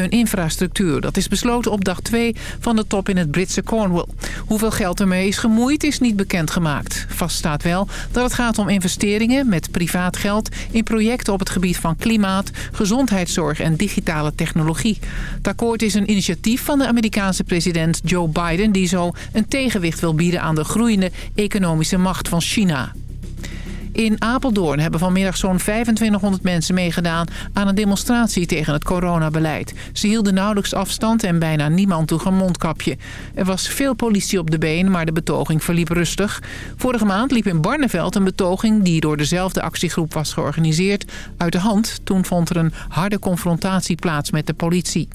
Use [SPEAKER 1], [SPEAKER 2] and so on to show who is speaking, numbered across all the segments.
[SPEAKER 1] hun infrastructuur. Dat is besloten op dag 2 van de top in het Britse Cornwall. Hoeveel geld ermee is gemoeid is niet bekendgemaakt. Vast staat wel dat het gaat om investeringen met privaat geld... in projecten op het gebied van klimaat, gezondheidszorg en digitale technologie. Het akkoord is een initiatief van de Amerikaanse president Joe Biden... die zo een tegenwicht wil bieden aan de groeiende economische macht van China. In Apeldoorn hebben vanmiddag zo'n 2500 mensen meegedaan aan een demonstratie tegen het coronabeleid. Ze hielden nauwelijks afstand en bijna niemand droeg een mondkapje. Er was veel politie op de been, maar de betoging verliep rustig. Vorige maand liep in Barneveld een betoging die door dezelfde actiegroep was georganiseerd uit de hand. Toen vond er een harde confrontatie plaats met de politie.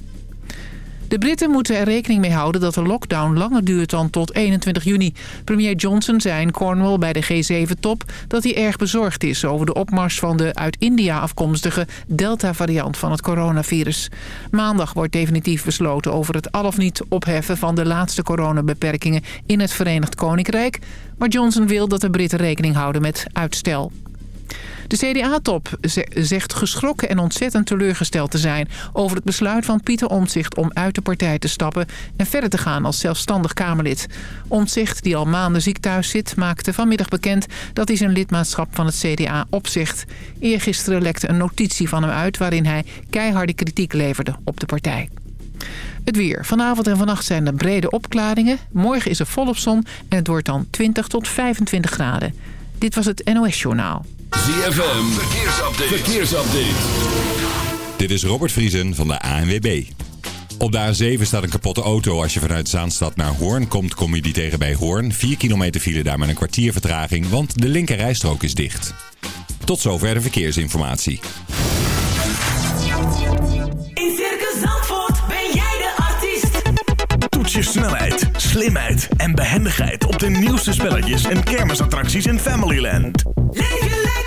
[SPEAKER 1] De Britten moeten er rekening mee houden dat de lockdown langer duurt dan tot 21 juni. Premier Johnson zei in Cornwall bij de G7-top dat hij erg bezorgd is over de opmars van de uit India afkomstige Delta-variant van het coronavirus. Maandag wordt definitief besloten over het al of niet opheffen van de laatste coronabeperkingen in het Verenigd Koninkrijk. Maar Johnson wil dat de Britten rekening houden met uitstel. De CDA-top zegt geschrokken en ontzettend teleurgesteld te zijn... over het besluit van Pieter Omtzigt om uit de partij te stappen... en verder te gaan als zelfstandig Kamerlid. Omtzigt, die al maanden ziek thuis zit, maakte vanmiddag bekend... dat hij zijn lidmaatschap van het CDA opzegt. Eergisteren lekte een notitie van hem uit... waarin hij keiharde kritiek leverde op de partij. Het weer. Vanavond en vannacht zijn er brede opklaringen. Morgen is er volop zon en het wordt dan 20 tot 25 graden. Dit was het NOS Journaal.
[SPEAKER 2] ZFM, verkeersupdate. verkeersupdate.
[SPEAKER 3] Dit is Robert Vriesen van de ANWB. Op de A7 staat een kapotte auto. Als je vanuit Zaanstad naar Hoorn komt, kom je die tegen bij Hoorn. 4 kilometer file daar met een kwartier vertraging, want de linker rijstrook is dicht. Tot zover de verkeersinformatie.
[SPEAKER 4] In Circus Zandvoort ben jij de artiest.
[SPEAKER 5] Toets je snelheid, slimheid en behendigheid op de nieuwste spelletjes en kermisattracties in Familyland.
[SPEAKER 4] Leef je lekker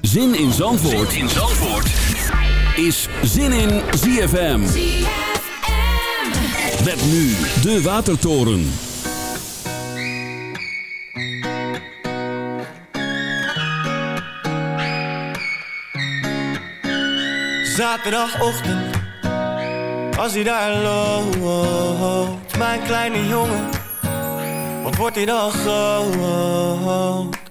[SPEAKER 2] Zin in Zandvoort, in Zandvoort. is Zin in ZFM. Met nu de Watertoren.
[SPEAKER 6] Zaterdagochtend, als hij daar loopt, mijn kleine jongen, wat wordt hij dan groot?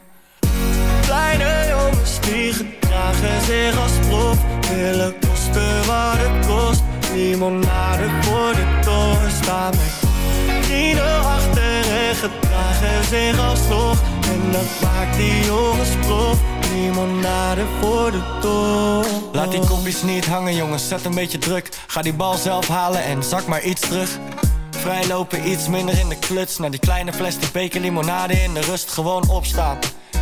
[SPEAKER 6] Die gedragen zich als prof, willen kosten wat het kost. Limonade voor de toren staan met vrienden achter en gedragen zich alsnog. En dat maakt die jongens prof. Limonade voor de toren. Laat die kopjes niet hangen jongens, zet een beetje druk. Ga die bal zelf halen en zak maar iets terug. Vrijlopen iets minder in de kluts. Naar die kleine die beker limonade in de rust gewoon opstaan.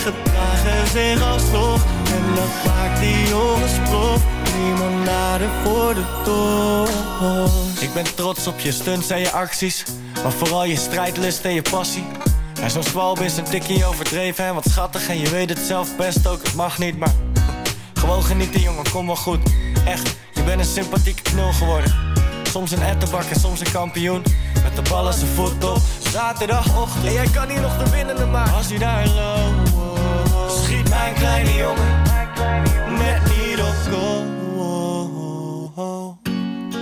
[SPEAKER 6] gedragen zich alsnog. En dat maakt die jongens prof Limonade voor de toren Ik ben trots op je stunts en je acties Maar vooral je strijdlust en je passie. En zo'n zwalb is een tikkie overdreven en wat schattig En je weet het zelf best ook, het mag niet, maar gewoon genieten jongen, kom wel goed. Echt, je bent een sympathieke knul geworden Soms een ettenbak en soms een kampioen. Met de bal als zijn voet op Zaterdagochtend. En jij kan hier nog de winnende maken. Als hij daar loopt. Schiet mijn kleine jongen. Net niet op.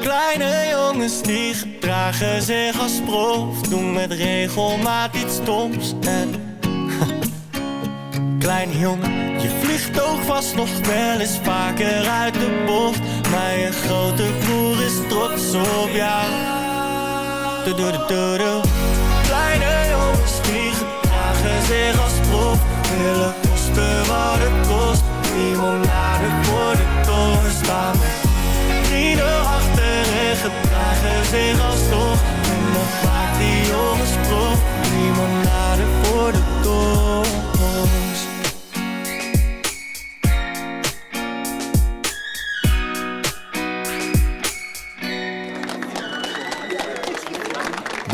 [SPEAKER 6] Kleine jongens die gedragen zich als prof, doen met regelmaat iets stoms. En Kleine jongen, je vliegtuig was nog wel eens vaker uit de bocht. Je grote broer is trots op jou. -du -du -du. Kleine jongens die gedragen zich als prof. Willen kosten wat het kost. Limonade voor de toren staan. Vrienden achter en gedragen zich als toch. En dan maakt die jongens prof. Limonade voor de toren.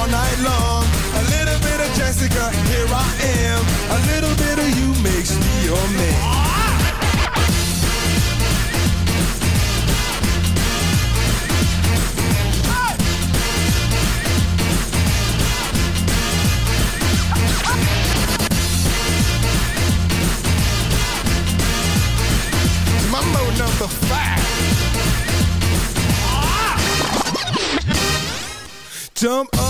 [SPEAKER 7] all night long. A little bit of Jessica, here I am. A little bit of you makes me your man. Number five. Jump up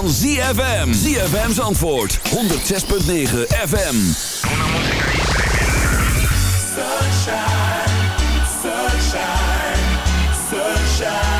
[SPEAKER 8] van ZFM. ZFM's antwoord. 106.9 FM.
[SPEAKER 7] Sunshine, sunshine, sunshine.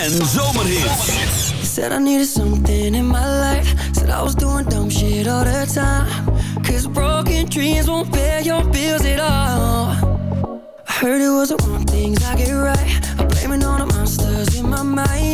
[SPEAKER 9] en
[SPEAKER 2] zomerhits.
[SPEAKER 9] Said I needed something in my life. Said I was doing dumb shit all the time. Cause broken dreams won't pay your bills at all. I heard it was the wrong things I get right. I'm blaming all the monsters in my mind.